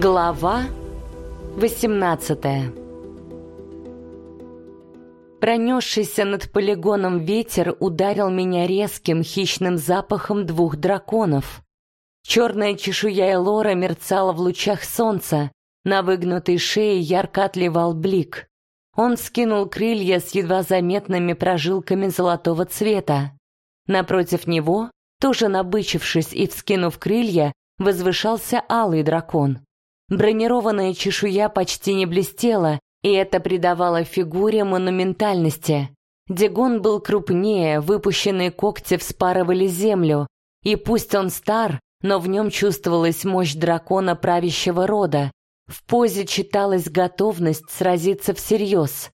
Глава 18 Пронесшийся над полигоном ветер ударил меня резким хищным запахом двух драконов. Черная чешуя Элора мерцала в лучах солнца, на выгнутой шее ярко отливал блик. Он скинул крылья с едва заметными прожилками золотого цвета. Напротив него, тоже набычившись и вскинув крылья, возвышался алый дракон. Бронированная чешуя почти не блестела, и это придавало фигуре монументальности. Дегон был крупнее, выпущенные когти вспарывали землю, и пусть он стар, но в нем чувствовалась мощь дракона правящего рода. В позе читалась готовность сразиться всерьез.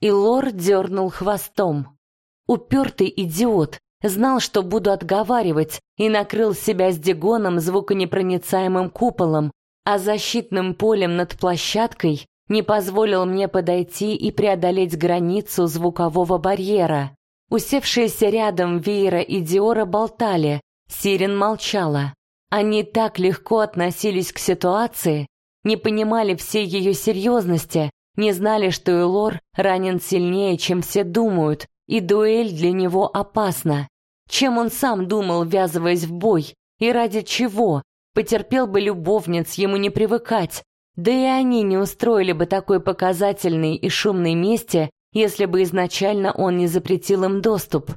И Лор дернул хвостом. Упертый идиот, знал, что буду отговаривать, и накрыл себя с Дегоном звуконепроницаемым куполом, а защитным полем над площадкой не позволил мне подойти и преодолеть границу звукового барьера. Усевшиеся рядом Веера и Диора болтали, Сирен молчала. Они так легко относились к ситуации, не понимали всей ее серьезности, не знали, что Элор ранен сильнее, чем все думают, и дуэль для него опасна. Чем он сам думал, ввязываясь в бой, и ради чего, Потерпел бы любовниц, ему не привыкать. Да и они не устроили бы такой показательной и шумной мести, если бы изначально он не запретил им доступ.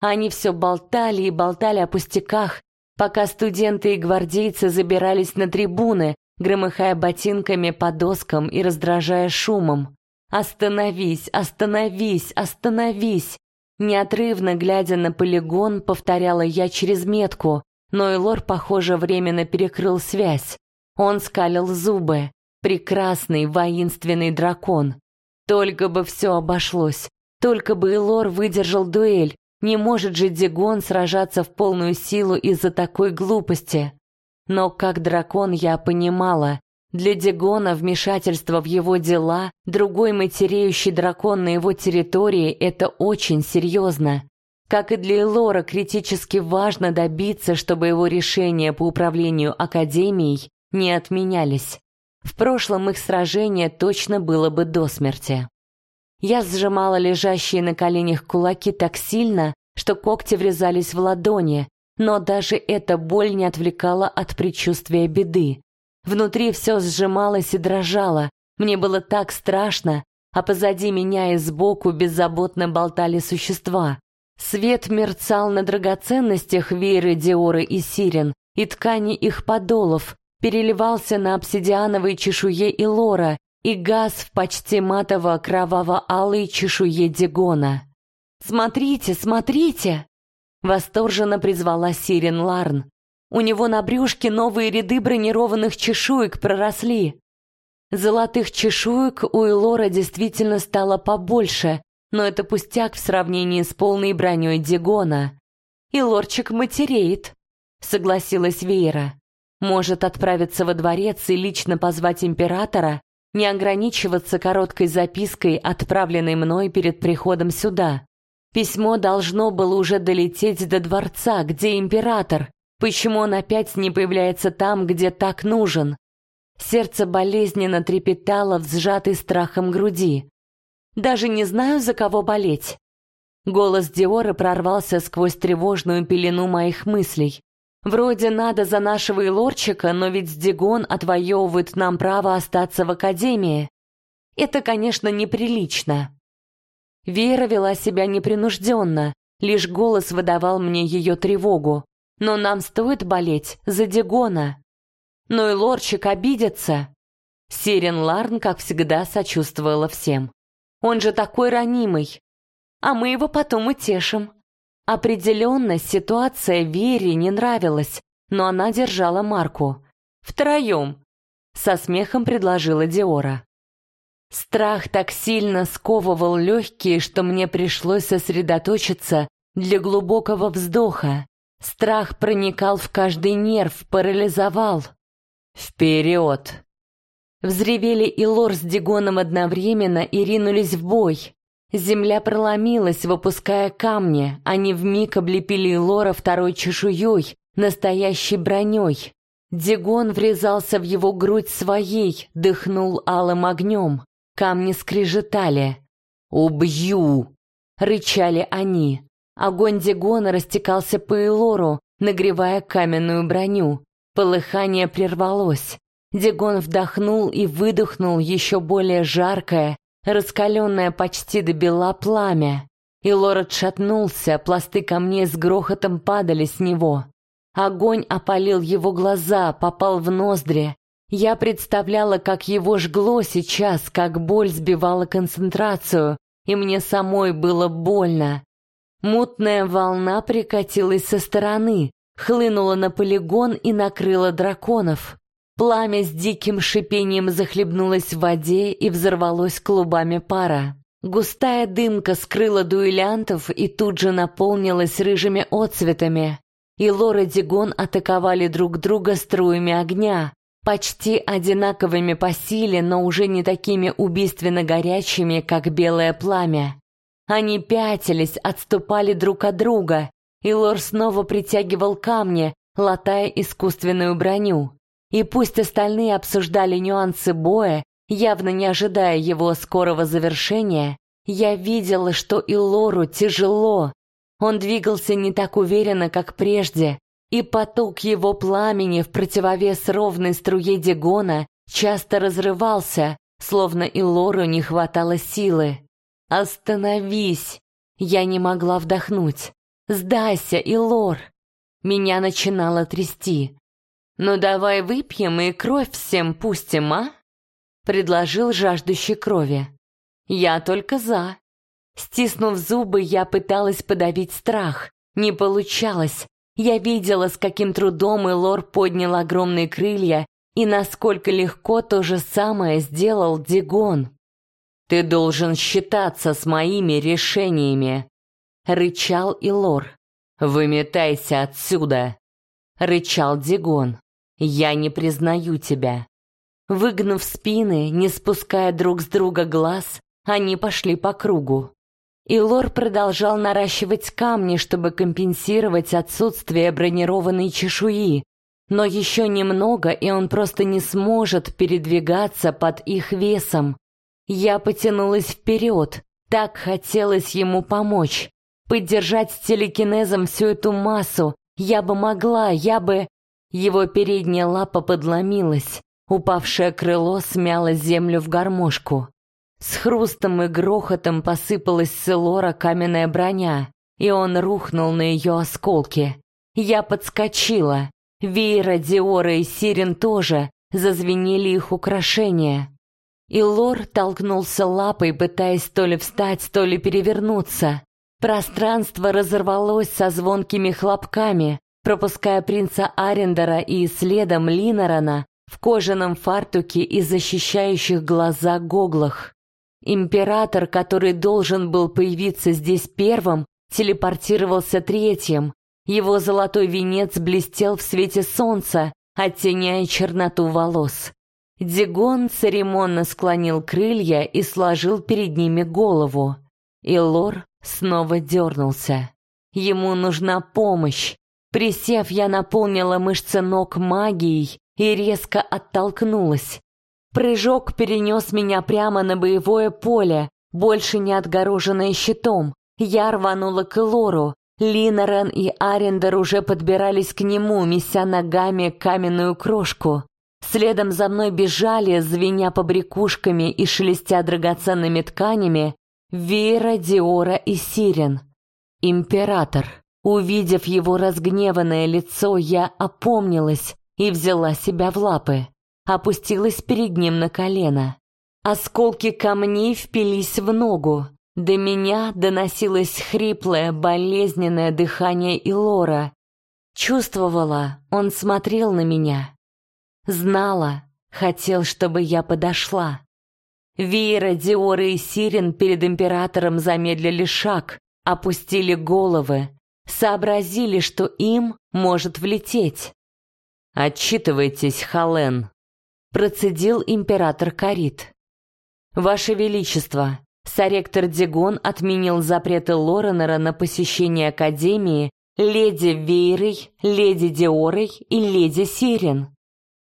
Они все болтали и болтали о пустяках, пока студенты и гвардейцы забирались на трибуны, громыхая ботинками по доскам и раздражая шумом. «Остановись, остановись, остановись!» Неотрывно глядя на полигон, повторяла я через метку, но Элор, похоже, временно перекрыл связь. Он скалил зубы. Прекрасный воинственный дракон. Только бы все обошлось. Только бы Элор выдержал дуэль. Не может же Дигон сражаться в полную силу из-за такой глупости. Но как дракон я понимала, для Дигона вмешательство в его дела, другой матереющий дракон на его территории – это очень серьезно. Как и для Элора, критически важно добиться, чтобы его решения по управлению Академией не отменялись. В прошлом их сражение точно было бы до смерти. Я сжимала лежащие на коленях кулаки так сильно, что когти врезались в ладони, но даже эта боль не отвлекала от предчувствия беды. Внутри все сжималось и дрожало, мне было так страшно, а позади меня и сбоку беззаботно болтали существа. Свет мерцал на драгоценностях Веры, Диоры и Сирен, и ткани их подолов, переливался на обсидиановой чешуе и лора, и газ в почти матово-кроваво-алой чешуе Дигона. «Смотрите, смотрите!» Восторженно призвала Сирен Ларн. У него на брюшке новые ряды бронированных чешуек проросли. Золотых чешуек у Элора действительно стало побольше, но это пустяк в сравнении с полной броней Дигона. И лорчик матереет, согласилась Вейра. Может отправиться во дворец и лично позвать императора, не ограничиваться короткой запиской, отправленной мной перед приходом сюда. Письмо должно было уже долететь до дворца, где император. Почему он опять не появляется там, где так нужен? Сердце болезненно трепетало в сжатой страхом груди. Даже не знаю, за кого болеть. Голос Диора прорвался сквозь тревожную пелену моих мыслей. Вроде надо за нашего Илорчика, но ведь Дигон отвоевывает нам право остаться в академии. Это, конечно, неприлично. Вера вела себя непринужденно, лишь голос выдавал мне ее тревогу. Но нам стоит болеть за Дигона. Но и Лорчик обидится. Сирен Ларн, как всегда, сочувствовала всем. Он же такой ранимый. А мы его потом утешим. Определенно ситуация Вере не нравилась, но она держала марку. Втроем. Со смехом предложила Диора. Страх так сильно сковывал легкие, что мне пришлось сосредоточиться для глубокого вздоха. Страх проникал в каждый нерв, парализовал. «Вперед!» Взревели и Лор с Дигоном одновременно и ринулись в бой. Земля проломилась, выпуская камни, они вмиг облепили Лора второй чешуей, настоящей броней. Дигон врезался в его грудь своей, дыхнул алым огнем. Камни скрежетали. «Убью!» — рычали они. Огонь Дигона растекался по Элору, нагревая каменную броню. Полыхание прервалось. Дигон вдохнул и выдохнул еще более жаркое, раскаленное почти до бела пламя. И Лор отшатнулся, пласты камней с грохотом падали с него. Огонь опалил его глаза, попал в ноздри. Я представляла, как его жгло сейчас, как боль сбивала концентрацию, и мне самой было больно. Мутная волна прикатилась со стороны, хлынула на полигон и накрыла драконов. Пламя с диким шипением захлебнулось в воде и взорвалось клубами пара. Густая дымка скрыла дуэлянтов и тут же наполнилась рыжими отцветами. И Лора и Дигон атаковали друг друга струями огня, почти одинаковыми по силе, но уже не такими убийственно горячими, как белое пламя. Они пятились, отступали друг от друга, и Лор снова притягивал камни, латая искусственную броню. И пусть остальные обсуждали нюансы боя, явно не ожидая его скорого завершения, я видела, что и Лору тяжело. Он двигался не так уверенно, как прежде, и поток его пламени в противовес ровной струе Дегона часто разрывался, словно и Лору не хватало силы. «Остановись!» Я не могла вдохнуть. «Сдайся, Илор!» Меня начинало трясти. «Ну давай выпьем и кровь всем пустим, а?» Предложил жаждущий крови. «Я только за». Стиснув зубы, я пыталась подавить страх. Не получалось. Я видела, с каким трудом Элор поднял огромные крылья и насколько легко то же самое сделал Дигон. «Ты должен считаться с моими решениями», — рычал Илор. «Выметайся отсюда», — рычал Дигон. Я не признаю тебя. Выгнув спины, не спуская друг с друга глаз, они пошли по кругу. И Лор продолжал наращивать камни, чтобы компенсировать отсутствие бронированной чешуи. Но еще немного, и он просто не сможет передвигаться под их весом. Я потянулась вперед, так хотелось ему помочь. Поддержать телекинезом всю эту массу. Я бы могла, я бы... Его передняя лапа подломилась, упавшее крыло смяло землю в гармошку. С хрустом и грохотом посыпалась с Элора каменная броня, и он рухнул на ее осколки. Я подскочила. Вейра, Диора и Сирен тоже, зазвенели их украшения. И Лор толкнулся лапой, пытаясь то ли встать, то ли перевернуться. Пространство разорвалось со звонкими хлопками, пропуская принца Арендера и следом Линорана в кожаном фартуке и защищающих глаза гоглах. Император, который должен был появиться здесь первым, телепортировался третьим. Его золотой венец блестел в свете солнца, оттеняя черноту волос. Дигон церемонно склонил крылья и сложил перед ними голову. И Лор снова дернулся. Ему нужна помощь. Присев, я наполнила мышцы ног магией и резко оттолкнулась. Прыжок перенес меня прямо на боевое поле, больше не отгороженное щитом. Я рванула к Лору. Линорен и Арендер уже подбирались к нему, меся ногами каменную крошку. Следом за мной бежали, звеня побрякушками и шелестя драгоценными тканями, Вера, Диора и Сирен. Император. Увидев его разгневанное лицо, я опомнилась и взяла себя в лапы. Опустилась перед ним на колено. Осколки камней впились в ногу. До меня доносилось хриплое, болезненное дыхание Илора. Чувствовала, он смотрел на меня. Знала, хотел, чтобы я подошла. Вера, Диора и Сирен перед императором замедлили шаг, опустили головы, сообразили, что им может влететь. «Отчитывайтесь, Хален», — процедил император Карит. «Ваше Величество, соректор Дигон отменил запреты Лоренера на посещение Академии леди Вейрой, леди Диорой и леди Сирен.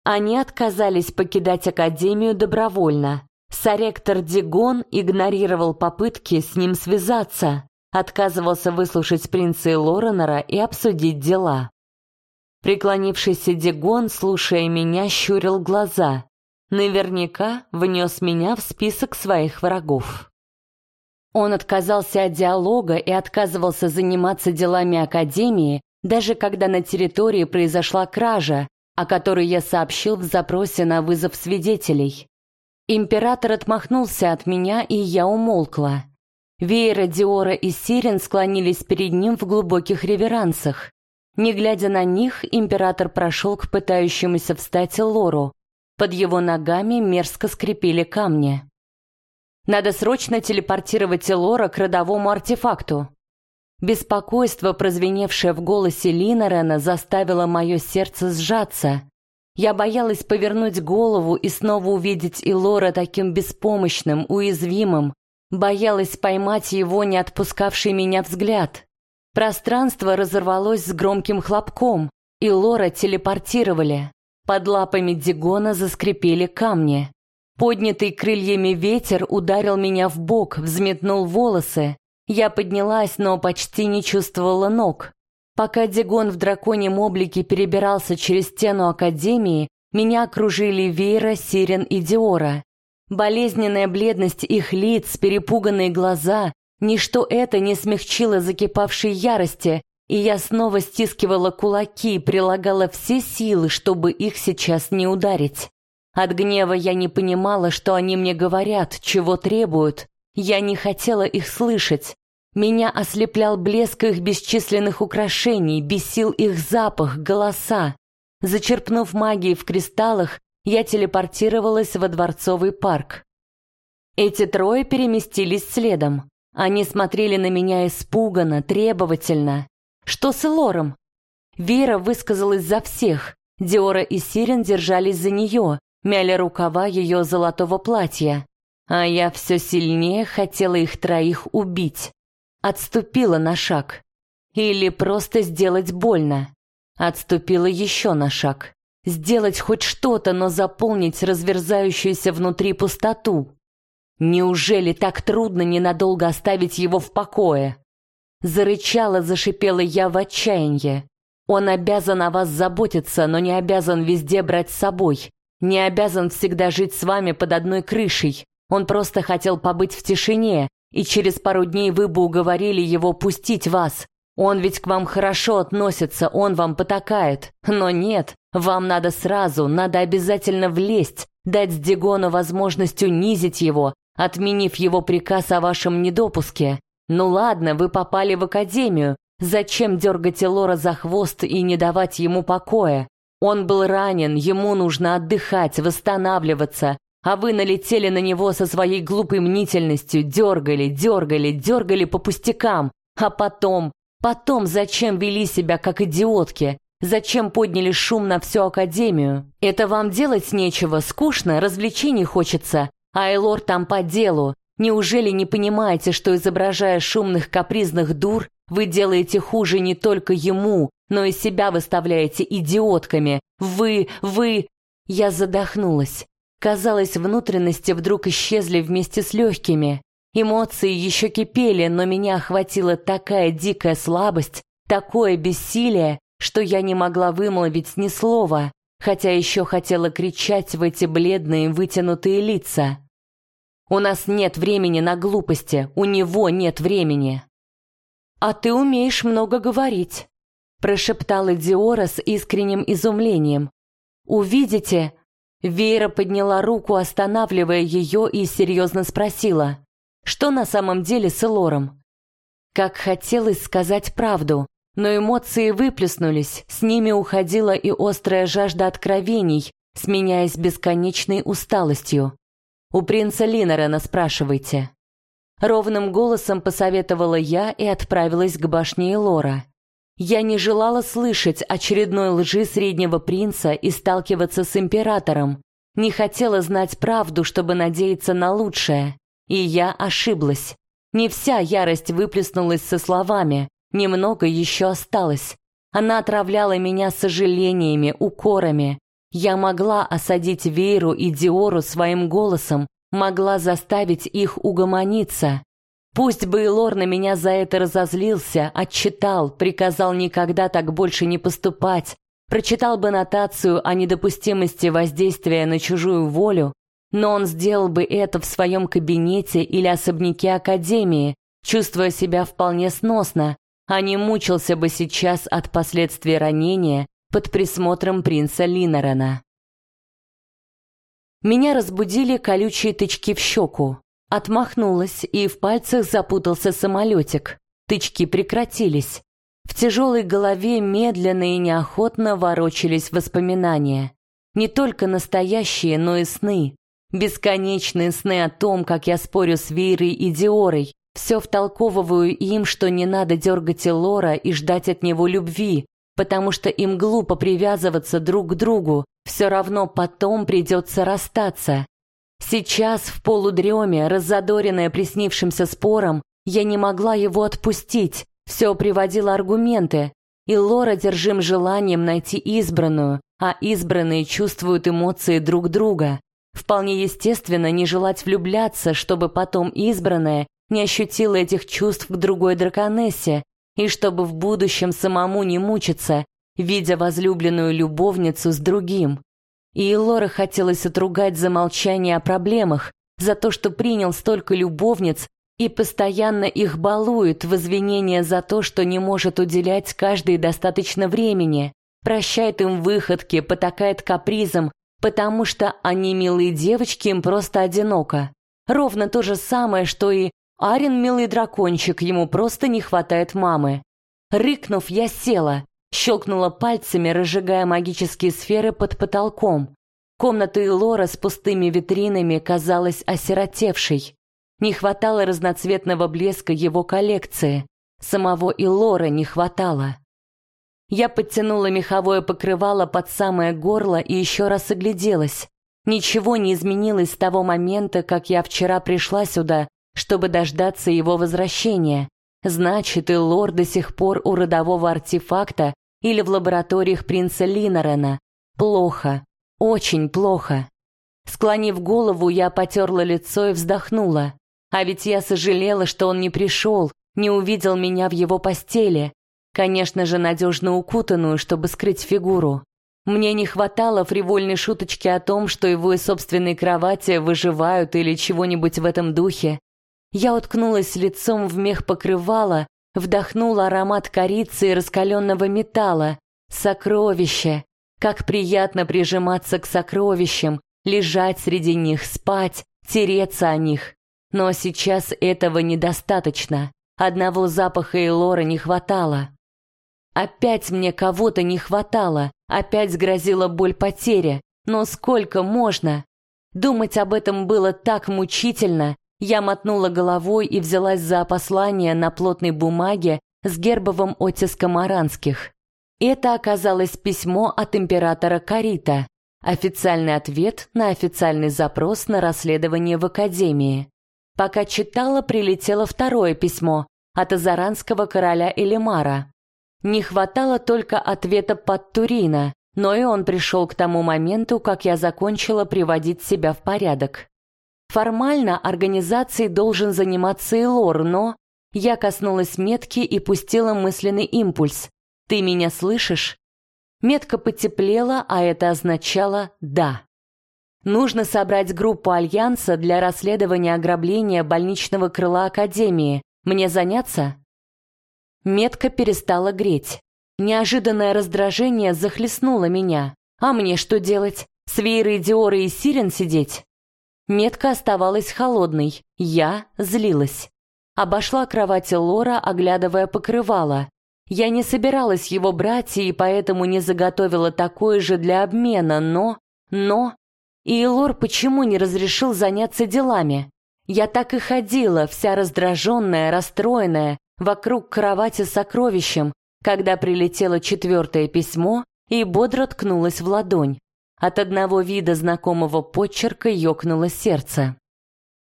Они отказались покидать Академию добровольно. Соректор Дигон игнорировал попытки с ним связаться, отказывался выслушать принца Лоренера и обсудить дела. Преклонившийся Дигон, слушая меня, щурил глаза. Наверняка внес меня в список своих врагов. Он отказался от диалога и отказывался заниматься делами Академии, даже когда на территории произошла кража, о которой я сообщил в запросе на вызов свидетелей. Император отмахнулся от меня, и я умолкла. Веера, Диора и Сирен склонились перед ним в глубоких реверансах. Не глядя на них, император прошел к пытающемуся встать Лору. Под его ногами мерзко скрипели камни. «Надо срочно телепортировать Лора к родовому артефакту». Беспокойство, прозвеневшее в голосе Линорена, заставило мое сердце сжаться. Я боялась повернуть голову и снова увидеть Илора таким беспомощным, уязвимым. Боялась поймать его не отпускавший меня взгляд. Пространство разорвалось с громким хлопком, и Лора телепортировали. Под лапами Дигона заскрипели камни. Поднятый крыльями ветер ударил меня в бок, взметнул волосы. Я поднялась, но почти не чувствовала ног. Пока Дигон в драконьем облике перебирался через стену Академии, меня окружили Вейра, Сирен и Диора. Болезненная бледность их лиц, перепуганные глаза, Ничто это не смягчило закипавшей ярости, и я снова стискивала кулаки и прилагала все силы, чтобы их сейчас не ударить. От гнева я не понимала, что они мне говорят, чего требуют. Я не хотела их слышать. Меня ослеплял блеск их бесчисленных украшений, бесил их запах, голоса. Зачерпнув магией в кристаллах, я телепортировалась во дворцовый парк. Эти трое переместились следом. Они смотрели на меня испуганно, требовательно. Что с Элором? Вера высказалась за всех. Диора и Сирен держались за нее, мяли рукава ее золотого платья. А я все сильнее хотела их троих убить. Отступила на шаг. Или просто сделать больно. Отступила еще на шаг. Сделать хоть что-то, но заполнить разверзающуюся внутри пустоту. Неужели так трудно ненадолго оставить его в покое? Зарычала, зашипела я в отчаянии. Он обязан о вас заботиться, но не обязан везде брать с собой. Не обязан всегда жить с вами под одной крышей. Он просто хотел побыть в тишине, и через пару дней вы бы уговорили его пустить вас. Он ведь к вам хорошо относится, он вам потакает. Но нет, вам надо сразу, надо обязательно влезть, дать Дигону возможность унизить его, отменив его приказ о вашем недопуске. Ну ладно, вы попали в академию. Зачем дергать Элора за хвост и не давать ему покоя? Он был ранен, ему нужно отдыхать, восстанавливаться, а вы налетели на него со своей глупой мнительностью, дергали, дергали, дергали по пустякам. А потом, потом зачем вели себя как идиотки? Зачем подняли шум на всю академию? Это вам делать нечего, скучно, развлечений хочется. Айлор там по делу. Неужели не понимаете, что, изображая шумных капризных дур, вы делаете хуже не только ему, но и себя выставляете идиотками? Вы, вы...» Я задохнулась. Казалось, внутренности вдруг исчезли вместе с легкими. Эмоции еще кипели, но меня охватила такая дикая слабость, такое бессилие, что я не могла вымолвить ни слова хотя еще хотела кричать в эти бледные вытянутые лица. «У нас нет времени на глупости, у него нет времени». «А ты умеешь много говорить», — прошептала Диора с искренним изумлением. «Увидите?» Вера подняла руку, останавливая ее, и серьезно спросила. «Что на самом деле с Элором?» Как хотелось сказать правду, но эмоции выплеснулись, с ними уходила и острая жажда откровений, сменяясь бесконечной усталостью. «У принца Линорена спрашивайте». Ровным голосом посоветовала я и отправилась к башне Элора. Я не желала слышать очередной лжи среднего принца и сталкиваться с императором. Не хотела знать правду, чтобы надеяться на лучшее. И я ошиблась. Не вся ярость выплеснулась со словами, Немного еще осталось. Она отравляла меня сожалениями, укорами. Я могла осадить Вейру и Диору своим голосом, могла заставить их угомониться. Пусть бы Илор на меня за это разозлился, отчитал, приказал никогда так больше не поступать, прочитал бы нотацию о недопустимости воздействия на чужую волю, но он сделал бы это в своем кабинете или особняке Академии, чувствуя себя вполне сносно, а не мучился бы сейчас от последствий ранения под присмотром принца Линорена. Меня разбудили колючие тычки в щеку. Отмахнулась, и в пальцах запутался самолетик. Тычки прекратились. В тяжелой голове медленно и неохотно ворочались воспоминания. Не только настоящие, но и сны. Бесконечные сны о том, как я спорю с Вейрой и Диорой. Все втолковываю им, что не надо дергать Элора и ждать от него любви, потому что им глупо привязываться друг к другу, все равно потом придется расстаться. Сейчас, в полудреме, раззадоренная приснившимся спором, я не могла его отпустить, все приводила аргументы, и Лора держим желанием найти избранную, а избранные чувствуют эмоции друг друга. Вполне естественно не желать влюбляться, чтобы потом избранная не ощутила этих чувств к другой драконессе, и чтобы в будущем самому не мучиться, видя возлюбленную любовницу с другим. И Лора хотелось отругать за молчание о проблемах, за то, что принял столько любовниц и постоянно их балует в извинения за то, что не может уделять каждой достаточно времени, прощает им выходки, потакает капризом, потому что они милые девочки, им просто одиноко. Ровно то же самое, что и Арин милый дракончик, ему просто не хватает мамы. Рыкнув, я села, щелкнула пальцами, разжигая магические сферы под потолком. Комната Илора с пустыми витринами казалась осиротевшей. Не хватало разноцветного блеска его коллекции. Самого Илора не хватало. Я подтянула меховое покрывало под самое горло и еще раз огляделась. Ничего не изменилось с того момента, как я вчера пришла сюда, чтобы дождаться его возвращения. Значит, Илор до сих пор у родового артефакта или в лабораториях принца Линорена. Плохо. Очень плохо. Склонив голову, я потерла лицо и вздохнула. А ведь я сожалела, что он не пришел, не увидел меня в его постели. Конечно же, надежно укутанную, чтобы скрыть фигуру. Мне не хватало фривольной шуточки о том, что его из собственной кровати выживают или чего-нибудь в этом духе. Я уткнулась лицом в мех покрывала, вдохнула аромат корицы и раскаленного металла. Сокровище! Как приятно прижиматься к сокровищам, лежать среди них, спать, тереться о них. Но сейчас этого недостаточно. Одного запаха Элора не хватало. Опять мне кого-то не хватало, опять грозила боль потери. Но сколько можно? Думать об этом было так мучительно. Я мотнула головой и взялась за послание на плотной бумаге с гербовым оттиском аранских. Это оказалось письмо от императора Карита, официальный ответ на официальный запрос на расследование в Академии. Пока читала, прилетело второе письмо от азаранского короля Элимара. Не хватало только ответа под Турина, но и он пришел к тому моменту, как я закончила приводить себя в порядок. Формально организацией должен заниматься Элор, но... Я коснулась метки и пустила мысленный импульс. «Ты меня слышишь?» Метка потеплела, а это означало «да». Нужно собрать группу Альянса для расследования ограбления больничного крыла Академии. Мне заняться? Метка перестала греть. Неожиданное раздражение захлестнуло меня. А мне что делать? С Вейрой, Диорой и Сирен сидеть? Метка оставалась холодной. Я злилась. Обошла кровать Лора, оглядывая покрывало. Я не собиралась его брать и поэтому не заготовила такое же для обмена, но... Но... И Лор почему не разрешил заняться делами? Я так и ходила, вся раздраженная, расстроенная, вокруг кровати с сокровищем, когда прилетело четвертое письмо и бодро ткнулось в ладонь. От одного вида знакомого почерка ёкнуло сердце.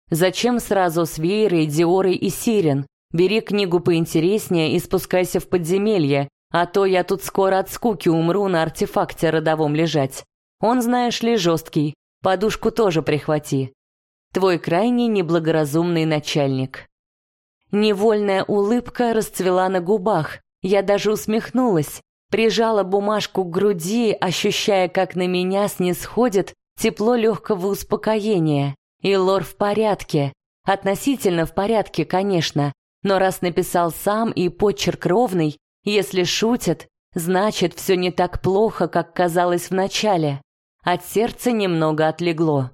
«Зачем сразу с Веерой, Диорой и Сирен? Бери книгу поинтереснее и спускайся в подземелье, а то я тут скоро от скуки умру на артефакте родовом лежать. Он, знаешь ли, жесткий. Подушку тоже прихвати. Твой крайне неблагоразумный начальник». Невольная улыбка расцвела на губах. Я даже усмехнулась, прижала бумажку к груди, ощущая, как на меня снисходит тепло легкого успокоения. И Лор в порядке. Относительно в порядке, конечно. Но раз написал сам и почерк ровный, если шутят, значит, все не так плохо, как казалось вначале. От сердца немного отлегло.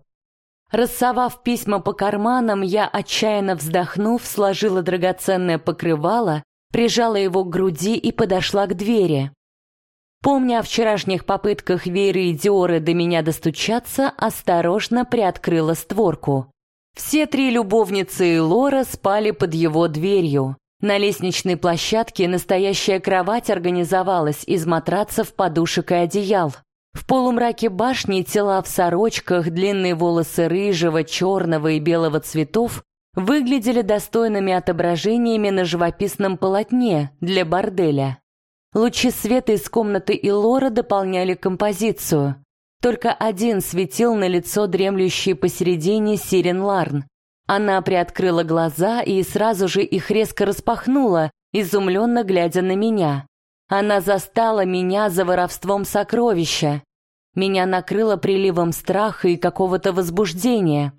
Рассовав письма по карманам, я, отчаянно вздохнув, сложила драгоценное покрывало, прижала его к груди и подошла к двери. Помня о вчерашних попытках Веры и Диоры до меня достучаться, осторожно приоткрыла створку. Все три любовницы и Лора спали под его дверью. На лестничной площадке настоящая кровать организовалась из матрацев, подушек и одеял. В полумраке башни тела в сорочках, длинные волосы рыжего, черного и белого цветов выглядели достойными отображениями на живописном полотне для борделя. Лучи света из комнаты Илора дополняли композицию. Только один светил на лицо дремлющей посередине Сирен Ларн. Она приоткрыла глаза и сразу же их резко распахнула, изумленно глядя на меня. Она застала меня за воровством сокровища. Меня накрыло приливом страха и какого-то возбуждения.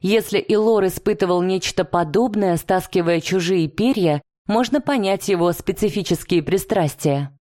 Если Илор испытывал нечто подобное, стаскивая чужие перья, можно понять его специфические пристрастия.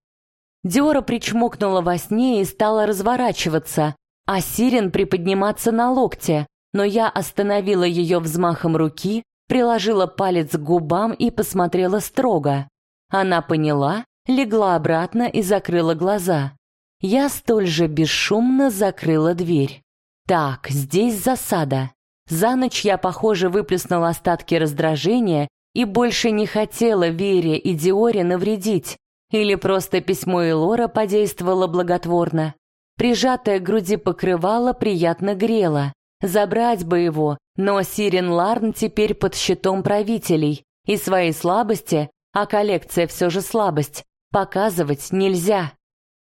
Диора причмокнула во сне и стала разворачиваться, а Сирен приподниматься на локте, но я остановила ее взмахом руки, приложила палец к губам и посмотрела строго. Она поняла, легла обратно и закрыла глаза. Я столь же бесшумно закрыла дверь. Так, здесь засада. За ночь я, похоже, выплеснула остатки раздражения и больше не хотела Вере и Диоре навредить. Или просто письмо Элора подействовало благотворно. Прижатое к груди покрывало приятно грело. Забрать бы его, но Сирен Ларн теперь под щитом правителей. И своей слабости, а коллекция все же слабость, показывать нельзя.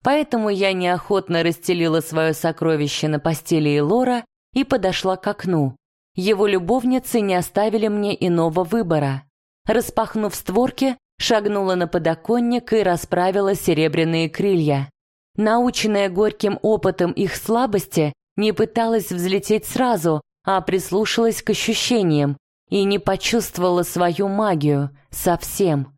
Поэтому я неохотно расстелила свое сокровище на постели Элора и подошла к окну. Его любовницы не оставили мне иного выбора. Распахнув створки, шагнула на подоконник и расправила серебряные крылья. Наученная горьким опытом их слабости, не пыталась взлететь сразу, а прислушалась к ощущениям и не почувствовала свою магию совсем.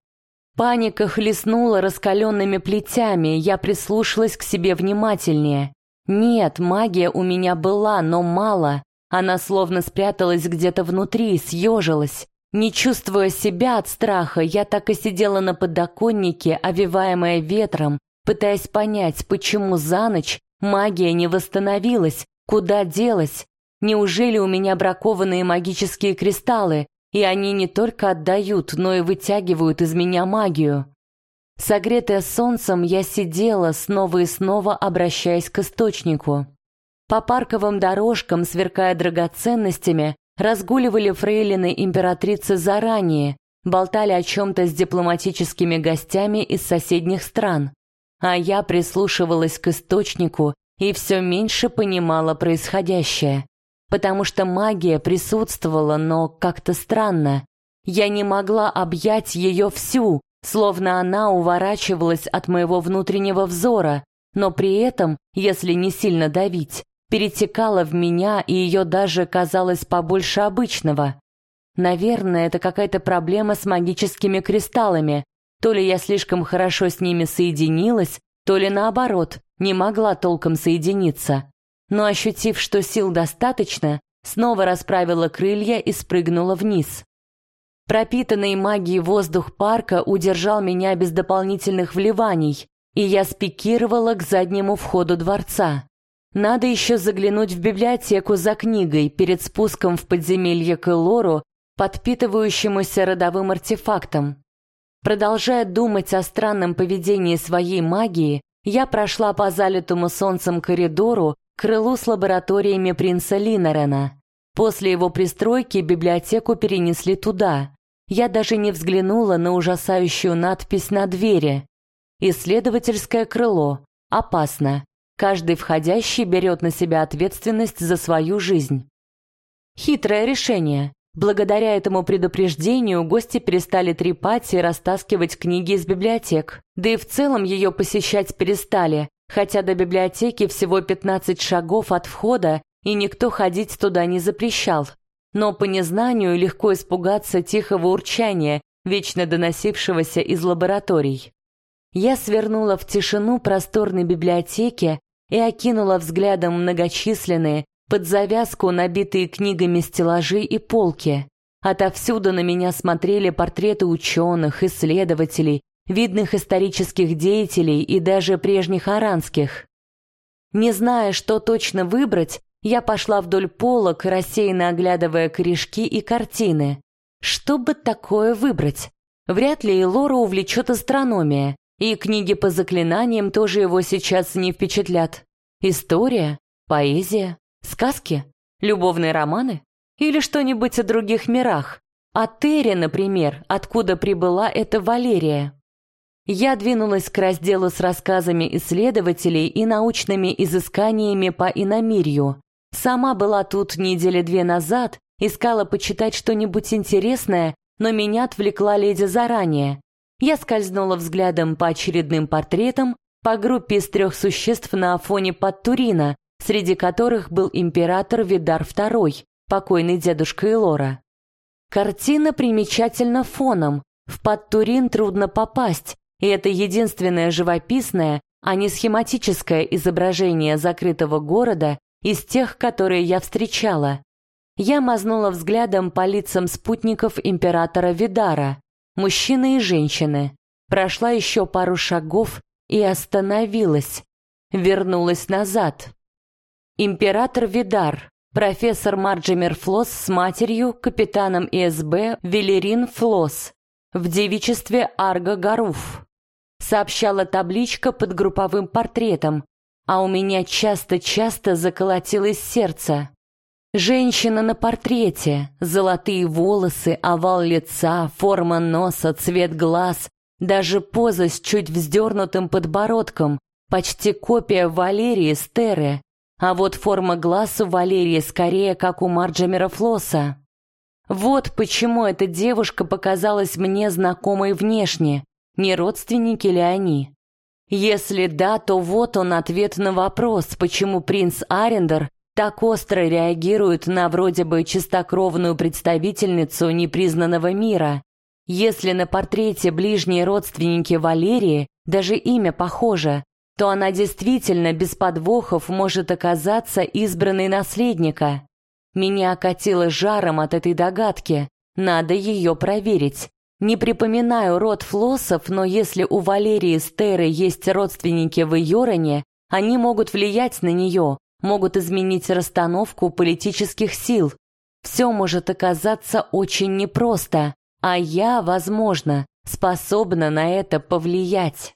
Паника хлестнула раскаленными плетями, я прислушалась к себе внимательнее. Нет, магия у меня была, но мало. Она словно спряталась где-то внутри, съежилась. Не чувствуя себя от страха, я так и сидела на подоконнике, овиваемая ветром, пытаясь понять, почему за ночь магия не восстановилась, куда делась. Неужели у меня бракованные магические кристаллы, и они не только отдают, но и вытягивают из меня магию? Согретая солнцем, я сидела, снова и снова обращаясь к источнику. По парковым дорожкам, сверкая драгоценностями, Разгуливали фрейлины императрицы заранее, болтали о чем-то с дипломатическими гостями из соседних стран. А я прислушивалась к источнику и все меньше понимала происходящее. Потому что магия присутствовала, но как-то странно. Я не могла объять ее всю, словно она уворачивалась от моего внутреннего взора, но при этом, если не сильно давить, перетекала в меня, и ее даже казалось побольше обычного. Наверное, это какая-то проблема с магическими кристаллами. То ли я слишком хорошо с ними соединилась, то ли наоборот, не могла толком соединиться. Но ощутив, что сил достаточно, снова расправила крылья и спрыгнула вниз. Пропитанный магией воздух парка удержал меня без дополнительных вливаний, и я спикировала к заднему входу дворца. Надо еще заглянуть в библиотеку за книгой перед спуском в подземелье к Элору, подпитывающемуся родовым артефактом. Продолжая думать о странном поведении своей магии, я прошла по залитому солнцем коридору к крылу с лабораториями принца Линорена. После его пристройки библиотеку перенесли туда. Я даже не взглянула на ужасающую надпись на двери. «Исследовательское крыло. Опасно. Каждый входящий берет на себя ответственность за свою жизнь. Хитрое решение. Благодаря этому предупреждению гости перестали трепать и растаскивать книги из библиотек. Да и в целом ее посещать перестали, хотя до библиотеки всего 15 шагов от входа, и никто ходить туда не запрещал. Но по незнанию легко испугаться тихого урчания, вечно доносившегося из лабораторий. Я свернула в тишину просторной библиотеки и окинула взглядом многочисленные, под завязку набитые книгами стеллажи и полки. Отовсюду на меня смотрели портреты ученых, исследователей, видных исторических деятелей и даже прежних аранских. Не зная, что точно выбрать, я пошла вдоль полок, рассеянно оглядывая корешки и картины. Что бы такое выбрать? Вряд ли Элора увлечет астрономия, и книги по заклинаниям тоже его сейчас не впечатлят. История, поэзия, сказки, любовные романы или что-нибудь о других мирах. О Терре, например, откуда прибыла эта Валерия. Я двинулась к разделу с рассказами исследователей и научными изысканиями по иномирью. Сама была тут недели две назад, искала почитать что-нибудь интересное, но меня отвлекла леди заранее. Я скользнула взглядом по очередным портретам, по группе из трех существ на фоне Подтурина, среди которых был император Видар II, покойный дедушка Элора. Картина примечательна фоном, в Подтурин трудно попасть, и это единственное живописное, а не схематическое изображение закрытого города из тех, которые я встречала. Я мазнула взглядом по лицам спутников императора Видара, мужчины и женщины. Прошла еще пару шагов и остановилась. Вернулась назад. Император Видар, профессор Марджимер Флосс с матерью, капитаном ИСБ Велерин Флосс, в девичестве Арго Гаруф. Сообщала табличка под групповым портретом, а у меня часто-часто заколотилось сердце. Женщина на портрете, золотые волосы, овал лица, форма носа, цвет глаз, даже поза с чуть вздернутым подбородком, почти копия Валерии Стеры, а вот форма глаз у Валерии скорее как у Марджамера Флосса. Вот почему эта девушка показалась мне знакомой внешне. Не родственники ли они? Если да, то вот он ответ на вопрос, почему принц Арендер так остро реагирует на вроде бы чистокровную представительницу непризнанного мира. Если на портрете ближние родственники Валерии, даже имя похоже, то она действительно без подвохов может оказаться избранной наследника. Меня окатило жаром от этой догадки. Надо ее проверить. Не припоминаю род флоссов, но если у Валерии Стеры есть родственники в Йороне, они могут влиять на нее, могут изменить расстановку политических сил. Все может оказаться очень непросто, а я, возможно, способна на это повлиять.